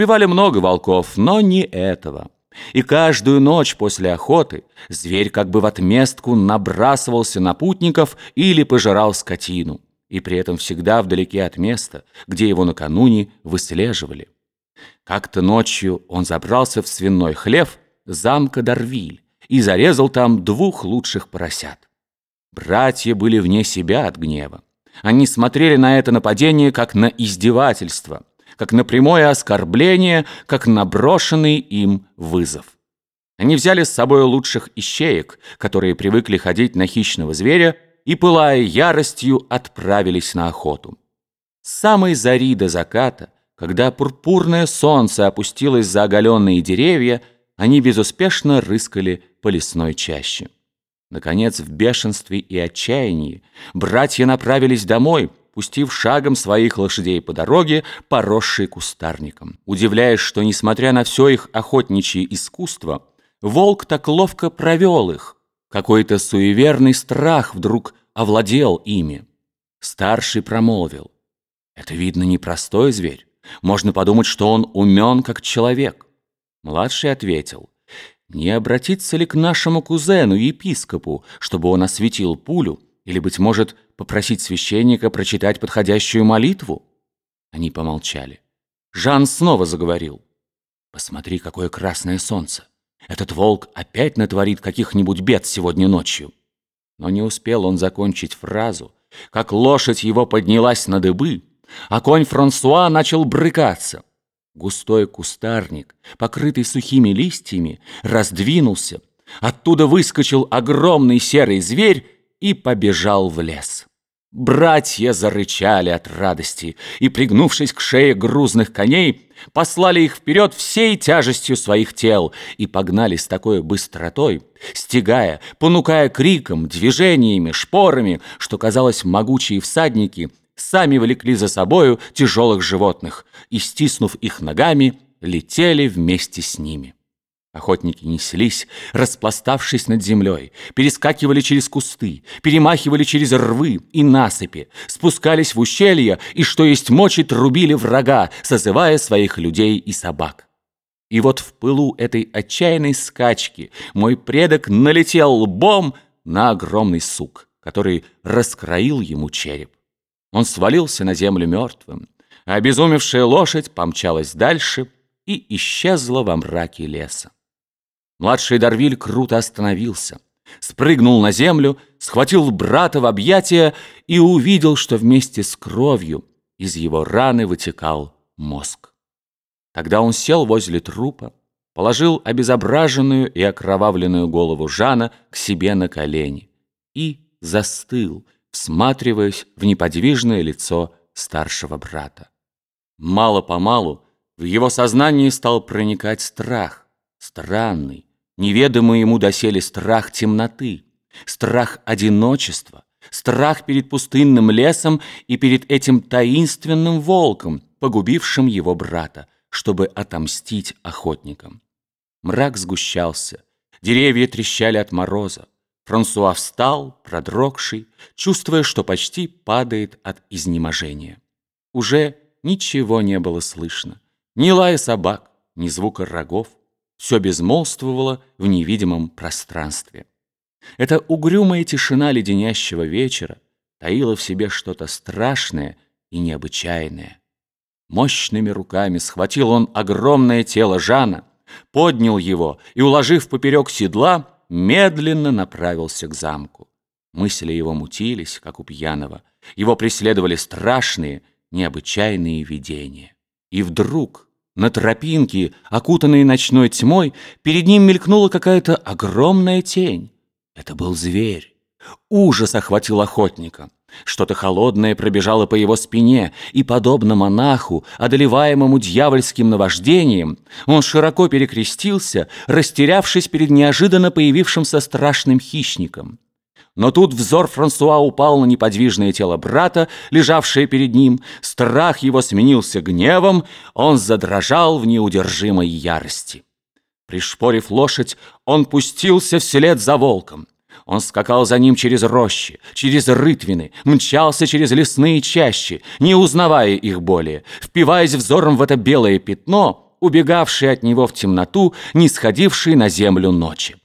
Убивали много волков, но не этого. И каждую ночь после охоты зверь как бы в отместку набрасывался на путников или пожирал скотину, и при этом всегда вдалеке от места, где его накануне выслеживали. Как-то ночью он забрался в свиной хлев замка Дарвиль и зарезал там двух лучших поросят. Братья были вне себя от гнева. Они смотрели на это нападение как на издевательство – как на прямое оскорбление, как на брошенный им вызов. Они взяли с собой лучших ищеек, которые привыкли ходить на хищного зверя, и, пылая яростью, отправились на охоту. С самой зари до заката, когда пурпурное солнце опустилось за оголенные деревья, они безуспешно рыскали по лесной чаще. Наконец, в бешенстве и отчаянии братья направились домой, пустив шагом своих лошадей по дороге, поросшей кустарником. Удивляясь, что, несмотря на все их охотничье искусство, волк так ловко провел их. Какой-то суеверный страх вдруг овладел ими. Старший промолвил. «Это, видно, не простой зверь. Можно подумать, что он умен, как человек». Младший ответил. «Не обратиться ли к нашему кузену, епископу, чтобы он осветил пулю?» Или, быть может, попросить священника прочитать подходящую молитву? Они помолчали. Жан снова заговорил. «Посмотри, какое красное солнце! Этот волк опять натворит каких-нибудь бед сегодня ночью!» Но не успел он закончить фразу, как лошадь его поднялась на дыбы, а конь Франсуа начал брыкаться. Густой кустарник, покрытый сухими листьями, раздвинулся. Оттуда выскочил огромный серый зверь и побежал в лес. Братья зарычали от радости и, пригнувшись к шее грузных коней, послали их вперед всей тяжестью своих тел и погнали с такой быстротой, стегая, понукая криком, движениями, шпорами, что, казалось, могучие всадники сами влекли за собою тяжелых животных и, стиснув их ногами, летели вместе с ними. Охотники неслись, распластавшись над землей, перескакивали через кусты, перемахивали через рвы и насыпи, спускались в ущелья и, что есть мочи, трубили врага, созывая своих людей и собак. И вот в пылу этой отчаянной скачки мой предок налетел лбом на огромный сук, который раскроил ему череп. Он свалился на землю мертвым, а обезумевшая лошадь помчалась дальше и исчезла во мраке леса. Младший Дарвиль круто остановился, спрыгнул на землю, схватил брата в объятия и увидел, что вместе с кровью из его раны вытекал мозг. Тогда он сел возле трупа, положил обезображенную и окровавленную голову Жана к себе на колени и застыл, всматриваясь в неподвижное лицо старшего брата. Мало-помалу в его сознании стал проникать страх, странный, Неведомый ему доселе страх темноты, страх одиночества, страх перед пустынным лесом и перед этим таинственным волком, погубившим его брата, чтобы отомстить охотникам. Мрак сгущался, деревья трещали от мороза. Франсуа встал, продрогший, чувствуя, что почти падает от изнеможения. Уже ничего не было слышно. Ни лая собак, ни звука рогов все безмолвствовало в невидимом пространстве. Эта угрюмая тишина леденящего вечера таила в себе что-то страшное и необычайное. Мощными руками схватил он огромное тело Жана, поднял его и, уложив поперек седла, медленно направился к замку. Мысли его мутились, как у пьяного. Его преследовали страшные, необычайные видения. И вдруг на тропинке, окутанной ночной тьмой, перед ним мелькнула какая-то огромная тень. Это был зверь. Ужас охватил охотника. Что-то холодное пробежало по его спине, и, подобно монаху, одолеваемому дьявольским наваждением, он широко перекрестился, растерявшись перед неожиданно появившимся страшным хищником. Но тут взор Франсуа упал на неподвижное тело брата, лежавшее перед ним. Страх его сменился гневом, он задрожал в неудержимой ярости. Пришпорив лошадь, он пустился вслед за волком. Он скакал за ним через рощи, через рытвины, мчался через лесные чащи, не узнавая их более. Впиваясь взором в это белое пятно, убегавшие от него в темноту, не сходившие на землю ночи.